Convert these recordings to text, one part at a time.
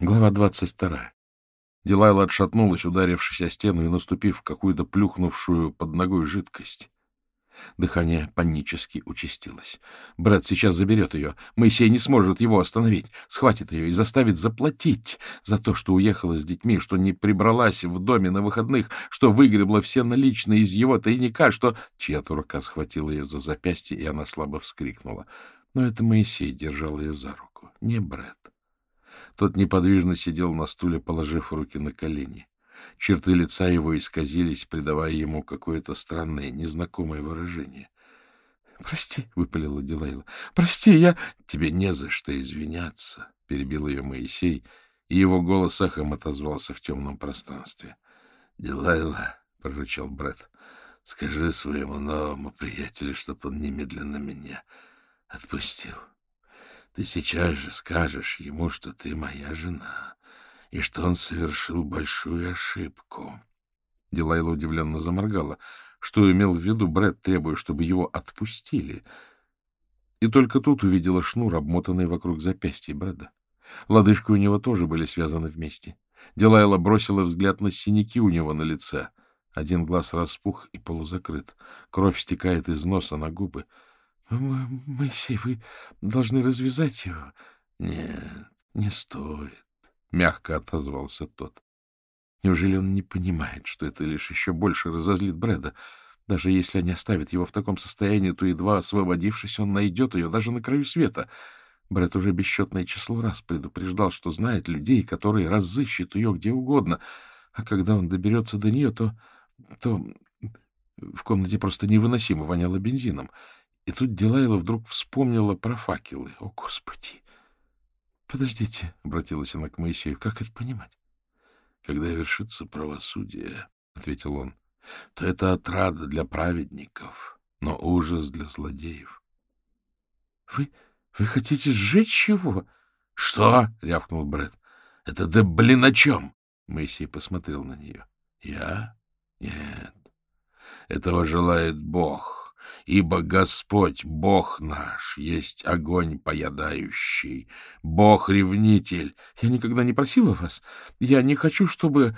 Глава двадцать вторая. Дилайла отшатнулась, ударившись о стену и наступив в какую-то плюхнувшую под ногой жидкость. Дыхание панически участилось. Брэд сейчас заберет ее. Моисей не сможет его остановить. Схватит ее и заставит заплатить за то, что уехала с детьми, что не прибралась в доме на выходных, что выгребла все наличные из его тайника, что... Чья-то рука схватила ее за запястье, и она слабо вскрикнула. Но это Моисей держал ее за руку, не Брэд. Тот неподвижно сидел на стуле, положив руки на колени. Черты лица его исказились, придавая ему какое-то странное, незнакомое выражение. — Прости, — выпалила Дилайла. — Прости, я... — Тебе не за что извиняться, — перебил ее Моисей, и его голос эхом отозвался в темном пространстве. — Дилайла, — прорычал Бред, — скажи своему новому приятелю, чтоб он немедленно меня отпустил. Ты сейчас же скажешь ему, что ты моя жена, и что он совершил большую ошибку. Дилайла удивленно заморгала. Что имел в виду Брэд, требуя, чтобы его отпустили? И только тут увидела шнур, обмотанный вокруг запястья Брэда. Лодыжки у него тоже были связаны вместе. Дилайла бросила взгляд на синяки у него на лице. Один глаз распух и полузакрыт. Кровь стекает из носа на губы. — Моисей, вы должны развязать его. — Нет, не стоит. — мягко отозвался тот. Неужели он не понимает, что это лишь еще больше разозлит Брэда? Даже если они оставят его в таком состоянии, то, едва освободившись, он найдет ее даже на краю света. Брэд уже бесчетное число раз предупреждал, что знает людей, которые разыщут ее где угодно. А когда он доберется до нее, то... то... В комнате просто невыносимо воняло бензином. И тут Дилайла вдруг вспомнила про факелы. О, Господи! — Подождите, — обратилась она к Моисею, — как это понимать? — Когда вершится правосудие, — ответил он, — то это отрада для праведников, но ужас для злодеев. — Вы... вы хотите сжечь его? — Что? — рявкнул Брэд. — Это да блин о чем? Моисей посмотрел на нее. — Я? Нет. Этого желает Бог ибо Господь, Бог наш, есть огонь поедающий, Бог-ревнитель. Я никогда не просила вас. Я не хочу, чтобы...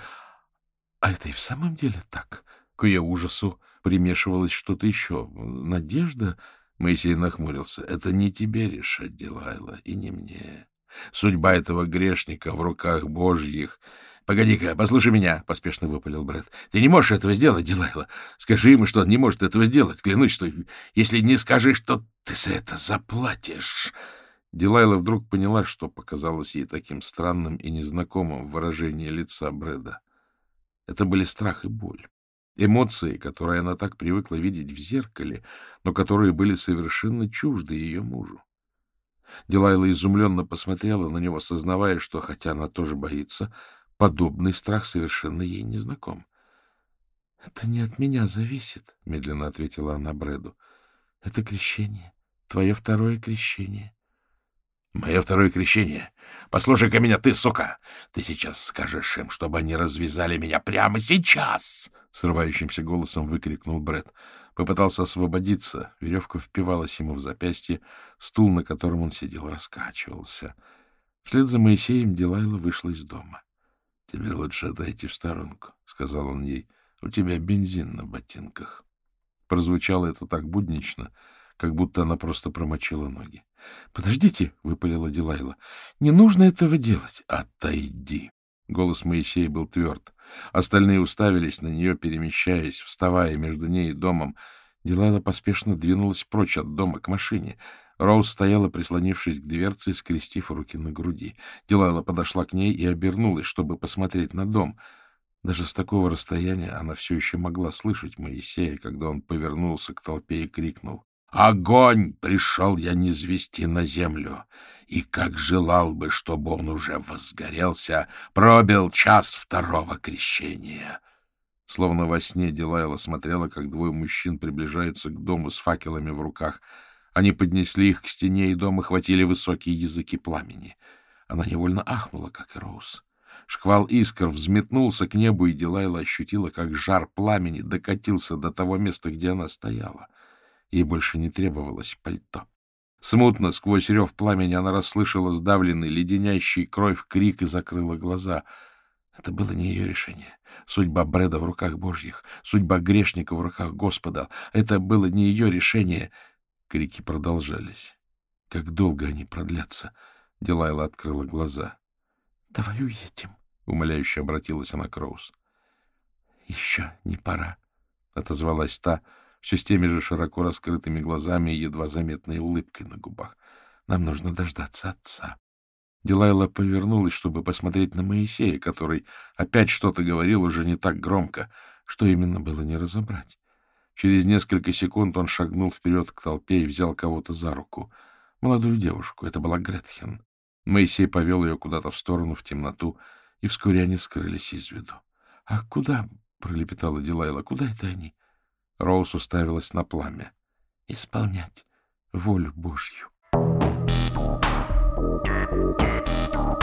А это и в самом деле так. К ее ужасу примешивалось что-то еще. Надежда... Моисей нахмурился. Это не тебе решать, Дилайла, и не мне. Судьба этого грешника в руках Божьих — Погоди-ка, послушай меня, — поспешно выпалил Брэд. — Ты не можешь этого сделать, Дилайла. Скажи ему, что он не может этого сделать. Клянусь, что если не скажешь, то ты за это заплатишь. Дилайла вдруг поняла, что показалось ей таким странным и незнакомым выражение лица Брэда. Это были страх и боль. Эмоции, которые она так привыкла видеть в зеркале, но которые были совершенно чужды ее мужу. Дилайла изумленно посмотрела на него, сознавая, что, хотя она тоже боится, Подобный страх совершенно ей не знаком. — Это не от меня зависит, — медленно ответила она Брэду. — Это крещение. Твое второе крещение. — Мое второе крещение? Послушай-ка меня, ты, сука! Ты сейчас скажешь им, чтобы они развязали меня прямо сейчас! — срывающимся голосом выкрикнул Брэд. Попытался освободиться. Веревка впивалась ему в запястье. Стул, на котором он сидел, раскачивался. Вслед за Моисеем Дилайла вышла из дома. — Тебе лучше отойти в сторонку, — сказал он ей. — У тебя бензин на ботинках. Прозвучало это так буднично, как будто она просто промочила ноги. — Подождите, — выпалила Дилайла. — Не нужно этого делать. — Отойди. Голос Моисея был тверд. Остальные уставились на нее, перемещаясь, вставая между ней и домом. Дилайла поспешно двинулась прочь от дома к машине. Роуз стояла, прислонившись к дверце, скрестив руки на груди. Дилайла подошла к ней и обернулась, чтобы посмотреть на дом. Даже с такого расстояния она все еще могла слышать Моисея, когда он повернулся к толпе и крикнул. «Огонь пришел я низвести на землю, и как желал бы, чтобы он уже возгорелся, пробил час второго крещения». Словно во сне Дилайла смотрела, как двое мужчин приближаются к дому с факелами в руках — они поднесли их к стене, и дома хватили высокие языки пламени. Она невольно ахнула, как и Роуз. Шквал искр взметнулся к небу, и Дилайла ощутила, как жар пламени докатился до того места, где она стояла. Ей больше не требовалось пальто. Смутно, сквозь рев пламени, она расслышала сдавленный, леденящий кровь крик и закрыла глаза. Это было не ее решение. Судьба Брэда в руках Божьих, судьба грешника в руках Господа. Это было не ее решение. Крики продолжались. Как долго они продлятся? Дилайла открыла глаза. — Давай уедем, — умоляюще обратилась она к Роуз. — Еще не пора, — отозвалась та, все с теми же широко раскрытыми глазами и едва заметной улыбкой на губах. — Нам нужно дождаться отца. Дилайла повернулась, чтобы посмотреть на Моисея, который опять что-то говорил уже не так громко, что именно было не разобрать. Через несколько секунд он шагнул вперед к толпе и взял кого-то за руку. Молодую девушку. Это была Гретхен. Моисей повел ее куда-то в сторону, в темноту, и вскоре они скрылись из виду. — А куда? — пролепетала Дилайла. — Куда это они? Роуз уставилась на пламя. — Исполнять волю Божью. Thank you.